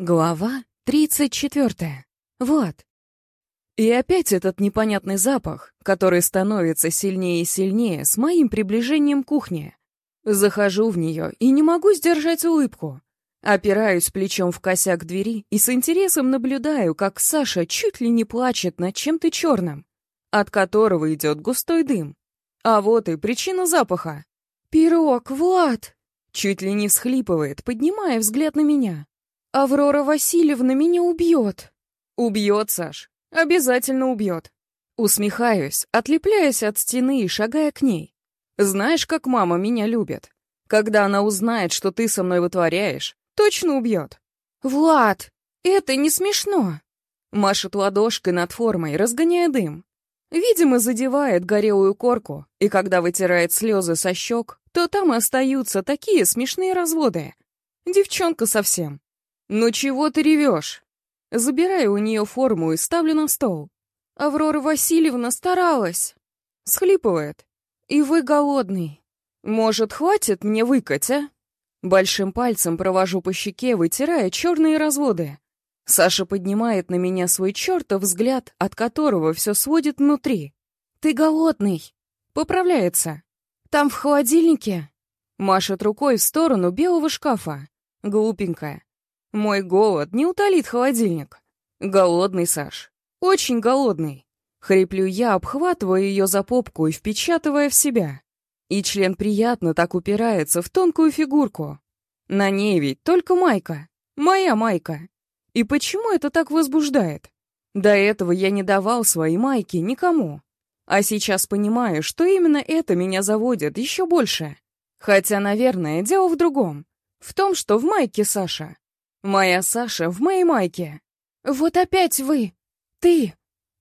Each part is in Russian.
Глава 34. Вот. И опять этот непонятный запах, который становится сильнее и сильнее с моим приближением к кухне. Захожу в нее и не могу сдержать улыбку. Опираюсь плечом в косяк двери и с интересом наблюдаю, как Саша чуть ли не плачет над чем-то черным, от которого идет густой дым. А вот и причина запаха. «Пирог, Влад!» Чуть ли не всхлипывает, поднимая взгляд на меня. Аврора Васильевна меня убьет. Убьет, Саш. Обязательно убьет. Усмехаюсь, отлепляясь от стены и шагая к ней. Знаешь, как мама меня любит? Когда она узнает, что ты со мной вытворяешь, точно убьет. Влад, это не смешно. Машет ладошкой над формой, разгоняя дым. Видимо, задевает горелую корку, и когда вытирает слезы со щек, то там остаются такие смешные разводы. Девчонка совсем. «Ну чего ты ревешь?» Забираю у нее форму и ставлю на стол. Аврора Васильевна старалась. Схлипывает. «И вы голодный. Может, хватит мне выкать, а?» Большим пальцем провожу по щеке, вытирая черные разводы. Саша поднимает на меня свой чертов взгляд, от которого все сводит внутри. «Ты голодный!» Поправляется. «Там в холодильнике?» Машет рукой в сторону белого шкафа. Глупенькая. Мой голод не утолит холодильник. Голодный, Саш. Очень голодный. Хриплю я, обхватывая ее за попку и впечатывая в себя. И член приятно так упирается в тонкую фигурку. На ней ведь только майка. Моя майка. И почему это так возбуждает? До этого я не давал свои майки никому. А сейчас понимаю, что именно это меня заводит еще больше. Хотя, наверное, дело в другом. В том, что в майке Саша Моя Саша в моей майке. «Вот опять вы! Ты!»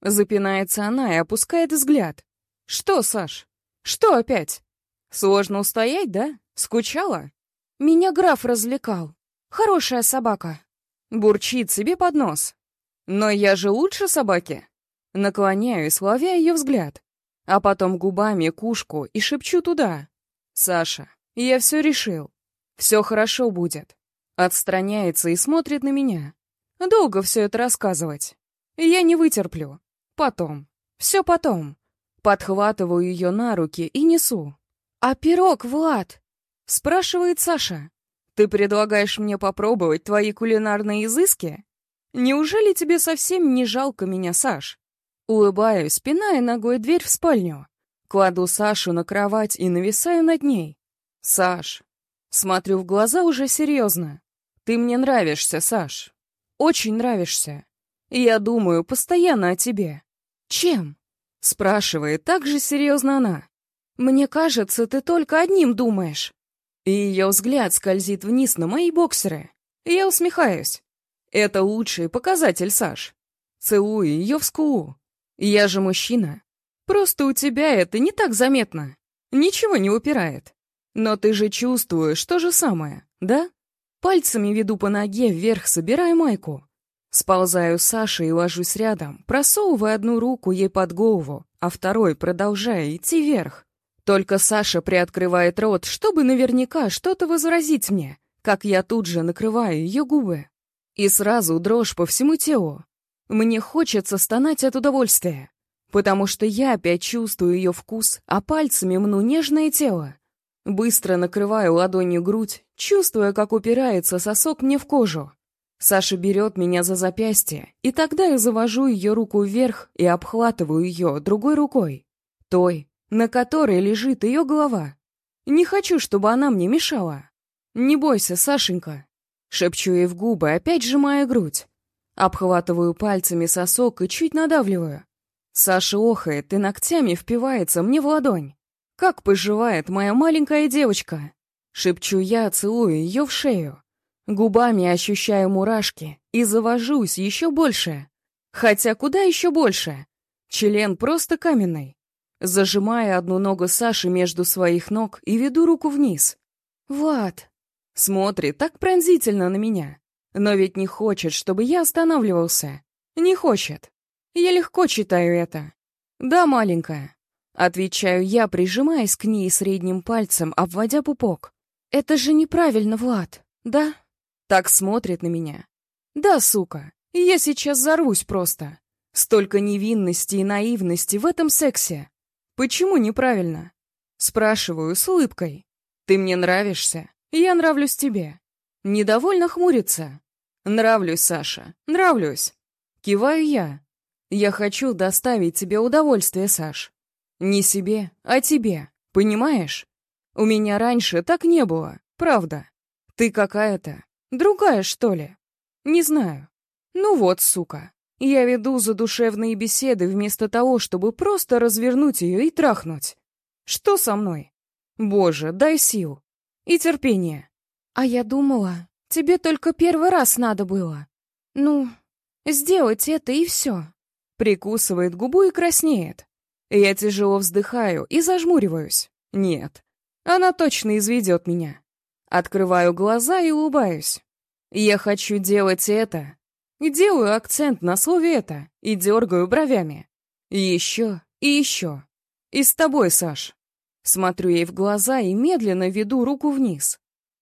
Запинается она и опускает взгляд. «Что, Саш? Что опять? Сложно устоять, да? Скучала?» «Меня граф развлекал. Хорошая собака». Бурчит себе под нос. «Но я же лучше собаки!» Наклоняюсь, ловя ее взгляд, а потом губами кушку и шепчу туда. «Саша, я все решил. Все хорошо будет. Отстраняется и смотрит на меня. Долго все это рассказывать. Я не вытерплю. Потом. Все потом. Подхватываю ее на руки и несу. «А пирог, Влад?» — спрашивает Саша. «Ты предлагаешь мне попробовать твои кулинарные изыски? Неужели тебе совсем не жалко меня, Саш?» Улыбаюсь, пиная ногой дверь в спальню. Кладу Сашу на кровать и нависаю над ней. «Саш». Смотрю в глаза уже серьезно. Ты мне нравишься, Саш. Очень нравишься. Я думаю постоянно о тебе. Чем? Спрашивает так же серьезно она. Мне кажется, ты только одним думаешь. И ее взгляд скользит вниз на мои боксеры. Я усмехаюсь. Это лучший показатель, Саш. Целую ее в скулу. Я же мужчина. Просто у тебя это не так заметно. Ничего не упирает. Но ты же чувствуешь то же самое, да? Пальцами веду по ноге вверх, собирая майку. Сползаю с Сашей и ложусь рядом, просовывая одну руку ей под голову, а второй продолжая идти вверх. Только Саша приоткрывает рот, чтобы наверняка что-то возразить мне, как я тут же накрываю ее губы. И сразу дрожь по всему телу. Мне хочется стонать от удовольствия, потому что я опять чувствую ее вкус, а пальцами мну нежное тело. Быстро накрываю ладонью грудь, чувствуя, как упирается сосок мне в кожу. Саша берет меня за запястье, и тогда я завожу ее руку вверх и обхватываю ее другой рукой. Той, на которой лежит ее голова. Не хочу, чтобы она мне мешала. «Не бойся, Сашенька», — шепчу ей в губы, опять сжимая грудь. Обхватываю пальцами сосок и чуть надавливаю. Саша охает и ногтями впивается мне в ладонь. «Как поживает моя маленькая девочка?» Шепчу я, целую ее в шею. Губами ощущаю мурашки и завожусь еще больше. Хотя куда еще больше? Член просто каменный. Зажимая одну ногу Саши между своих ног и веду руку вниз. «Влад!» Смотрит так пронзительно на меня. Но ведь не хочет, чтобы я останавливался. Не хочет. Я легко читаю это. Да, маленькая. Отвечаю я, прижимаясь к ней средним пальцем, обводя пупок. «Это же неправильно, Влад, да?» Так смотрит на меня. Да, сука, я сейчас зарвусь просто. Столько невинности и наивности в этом сексе. Почему неправильно? Спрашиваю с улыбкой. Ты мне нравишься, я нравлюсь тебе. Недовольно хмурится. Нравлюсь, Саша, нравлюсь. Киваю я. Я хочу доставить тебе удовольствие, Саш. Не себе, а тебе, понимаешь? У меня раньше так не было, правда. Ты какая-то другая, что ли? Не знаю. Ну вот, сука. Я веду задушевные беседы вместо того, чтобы просто развернуть ее и трахнуть. Что со мной? Боже, дай сил. И терпения. А я думала, тебе только первый раз надо было. Ну, сделать это и все. Прикусывает губу и краснеет. Я тяжело вздыхаю и зажмуриваюсь. Нет, она точно изведет меня. Открываю глаза и улыбаюсь. Я хочу делать это. Делаю акцент на слове «это» и дергаю бровями. Еще, и еще. И с тобой, Саш. Смотрю ей в глаза и медленно веду руку вниз.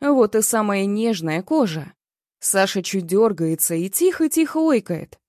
Вот и самая нежная кожа. Саша чуть дергается и тихо-тихо ойкает.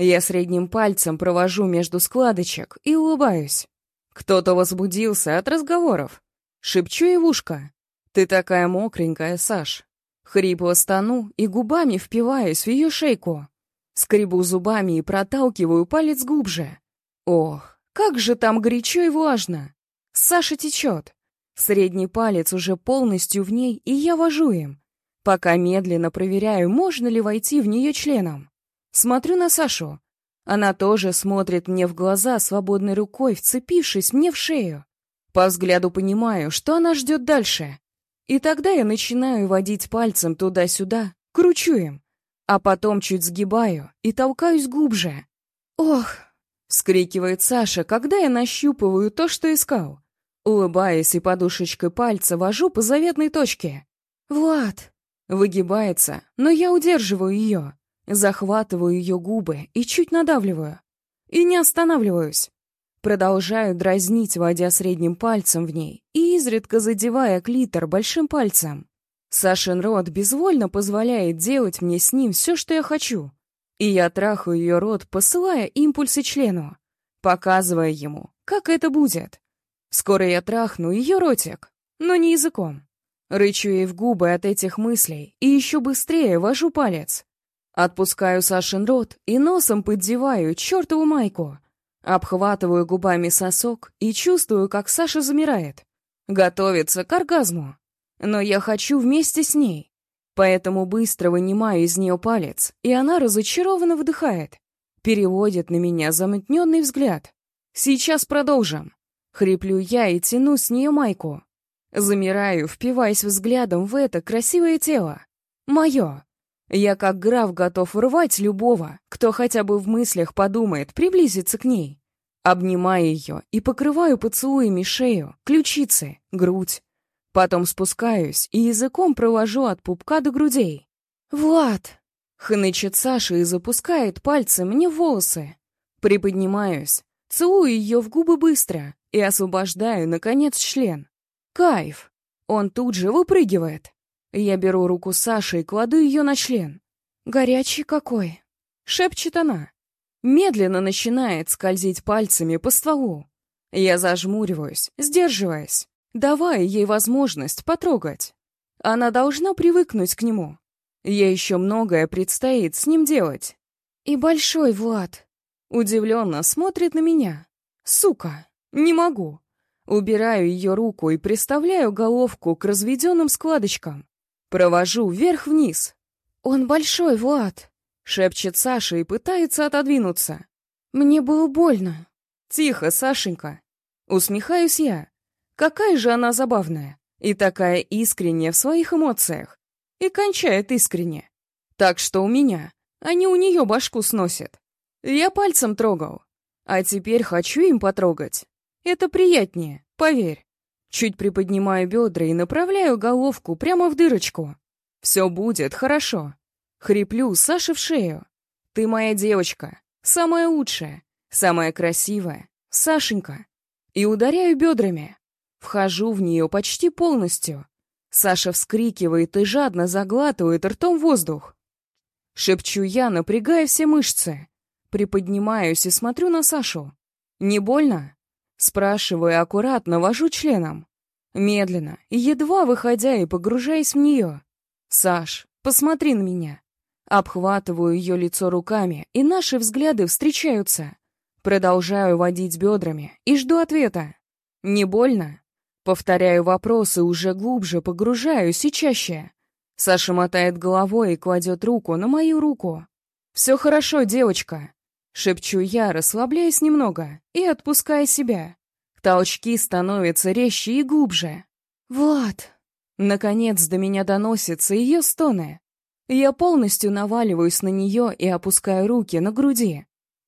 Я средним пальцем провожу между складочек и улыбаюсь. Кто-то возбудился от разговоров. Шепчу ей в ушко. «Ты такая мокренькая, Саш». Хрипло стану и губами впиваюсь в ее шейку. Скребу зубами и проталкиваю палец глубже. Ох, как же там горячо и влажно. Саша течет. Средний палец уже полностью в ней, и я вожу им. Пока медленно проверяю, можно ли войти в нее членом. Смотрю на Сашу. Она тоже смотрит мне в глаза свободной рукой, вцепившись мне в шею. По взгляду понимаю, что она ждет дальше. И тогда я начинаю водить пальцем туда-сюда, кручу им, а потом чуть сгибаю и толкаюсь глубже. «Ох!» — скрикивает Саша, когда я нащупываю то, что искал. Улыбаясь и подушечкой пальца вожу по заветной точке. «Влад!» Выгибается, но я удерживаю ее, захватываю ее губы и чуть надавливаю. И не останавливаюсь. Продолжаю дразнить, водя средним пальцем в ней и изредка задевая клитор большим пальцем. Сашин рот безвольно позволяет делать мне с ним все, что я хочу. И я трахаю ее рот, посылая импульсы члену, показывая ему, как это будет. Скоро я трахну ее ротик, но не языком. Рычу ей в губы от этих мыслей и еще быстрее вожу палец. Отпускаю Сашин рот и носом поддеваю чертову майку. Обхватываю губами сосок и чувствую, как Саша замирает. Готовится к оргазму. Но я хочу вместе с ней. Поэтому быстро вынимаю из нее палец, и она разочарованно вдыхает. Переводит на меня замутненный взгляд. Сейчас продолжим. Хриплю я и тяну с нее майку. Замираю, впиваясь взглядом в это красивое тело. Мое. Я как граф готов рвать любого, кто хотя бы в мыслях подумает приблизиться к ней. Обнимаю ее и покрываю поцелуями шею, ключицы, грудь. Потом спускаюсь и языком провожу от пупка до грудей. «Влад!» — хнычет Саша и запускает пальцы мне в волосы. Приподнимаюсь, целую ее в губы быстро, и освобождаю, наконец, член. Кайф! Он тут же выпрыгивает. Я беру руку Саши и кладу ее на член. «Горячий какой!» — шепчет она. Медленно начинает скользить пальцами по стволу. Я зажмуриваюсь, сдерживаясь, давая ей возможность потрогать. Она должна привыкнуть к нему. Ей еще многое предстоит с ним делать. И большой Влад удивленно смотрит на меня. Сука! Не могу. Убираю ее руку и приставляю головку к разведенным складочкам. Провожу вверх-вниз. «Он большой, Влад!» — шепчет Саша и пытается отодвинуться. «Мне было больно». «Тихо, Сашенька!» Усмехаюсь я. Какая же она забавная. И такая искренняя в своих эмоциях. И кончает искренне. Так что у меня, не у нее башку сносит. Я пальцем трогал. А теперь хочу им потрогать. Это приятнее, поверь. Чуть приподнимаю бедра и направляю головку прямо в дырочку. Все будет хорошо. Хриплю Саше в шею. Ты моя девочка, самая лучшая, самая красивая, Сашенька. И ударяю бедрами. Вхожу в нее почти полностью. Саша вскрикивает и жадно заглатывает ртом воздух. Шепчу я, напрягая все мышцы. Приподнимаюсь и смотрю на Сашу. «Не больно?» Спрашиваю аккуратно, вожу членом. Медленно, едва выходя и погружаясь в нее. «Саш, посмотри на меня». Обхватываю ее лицо руками, и наши взгляды встречаются. Продолжаю водить бедрами и жду ответа. «Не больно?» Повторяю вопросы, уже глубже погружаюсь и чаще. Саша мотает головой и кладет руку на мою руку. «Все хорошо, девочка», — шепчу я, расслабляясь немного и отпуская себя. Толчки становятся резче и глубже. «Влад!» Наконец до меня доносятся ее стоны. Я полностью наваливаюсь на нее и опускаю руки на груди.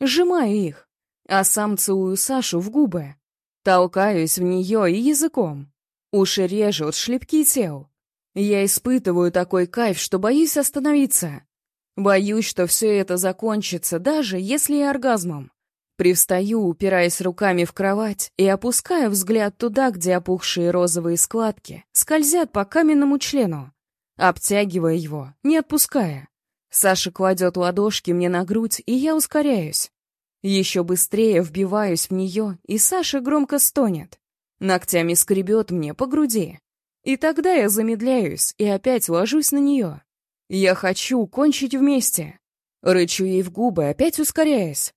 Сжимаю их, а сам целую Сашу в губы. Толкаюсь в нее и языком. Уши режут шлепки тел. Я испытываю такой кайф, что боюсь остановиться. Боюсь, что все это закончится, даже если и оргазмом. Привстаю, упираясь руками в кровать, и опускаю взгляд туда, где опухшие розовые складки скользят по каменному члену, обтягивая его, не отпуская. Саша кладет ладошки мне на грудь, и я ускоряюсь. Еще быстрее вбиваюсь в нее, и Саша громко стонет. Ногтями скребет мне по груди. И тогда я замедляюсь и опять ложусь на нее. Я хочу кончить вместе. Рычу ей в губы, опять ускоряясь.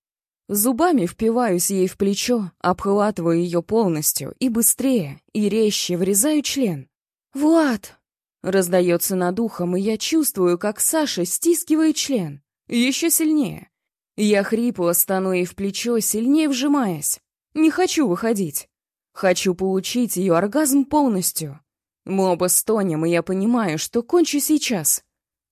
Зубами впиваюсь ей в плечо, обхватываю ее полностью и быстрее, и резче врезаю член. «Влад!» Раздается над ухом, и я чувствую, как Саша стискивает член. Еще сильнее. Я хрипло стану ей в плечо, сильнее вжимаясь. Не хочу выходить. Хочу получить ее оргазм полностью. Мы оба стонем, и я понимаю, что кончу сейчас.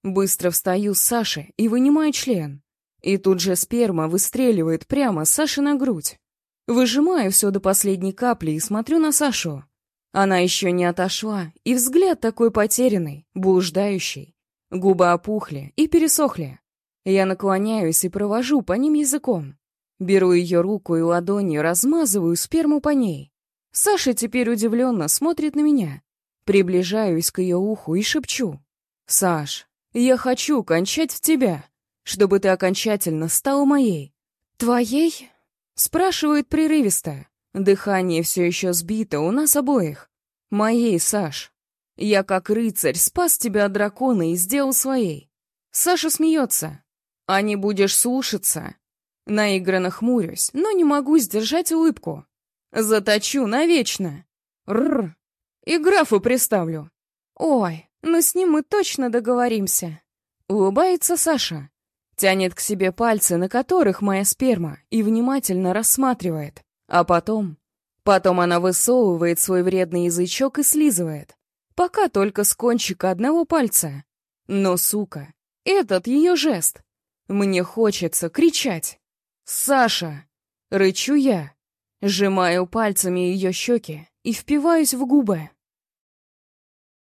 Быстро встаю с Саши и вынимаю член. И тут же сперма выстреливает прямо Саше на грудь. Выжимаю все до последней капли и смотрю на Сашу. Она еще не отошла, и взгляд такой потерянный, блуждающий. Губы опухли и пересохли. Я наклоняюсь и провожу по ним языком. Беру ее руку и ладонью размазываю сперму по ней. Саша теперь удивленно смотрит на меня. Приближаюсь к ее уху и шепчу. «Саш, я хочу кончать в тебя» чтобы ты окончательно стала моей. Твоей? Спрашивает прерывисто. Дыхание все еще сбито у нас обоих. Моей, Саш. Я как рыцарь спас тебя от дракона и сделал своей. Саша смеется. А не будешь слушаться? Наигранно хмурюсь, но не могу сдержать улыбку. Заточу навечно. Рр. И графу приставлю. Ой, ну с ним мы точно договоримся. Улыбается Саша. Тянет к себе пальцы, на которых моя сперма, и внимательно рассматривает. А потом... Потом она высовывает свой вредный язычок и слизывает. Пока только с кончика одного пальца. Но, сука, этот ее жест. Мне хочется кричать. «Саша!» — рычу я. Сжимаю пальцами ее щеки и впиваюсь в губы.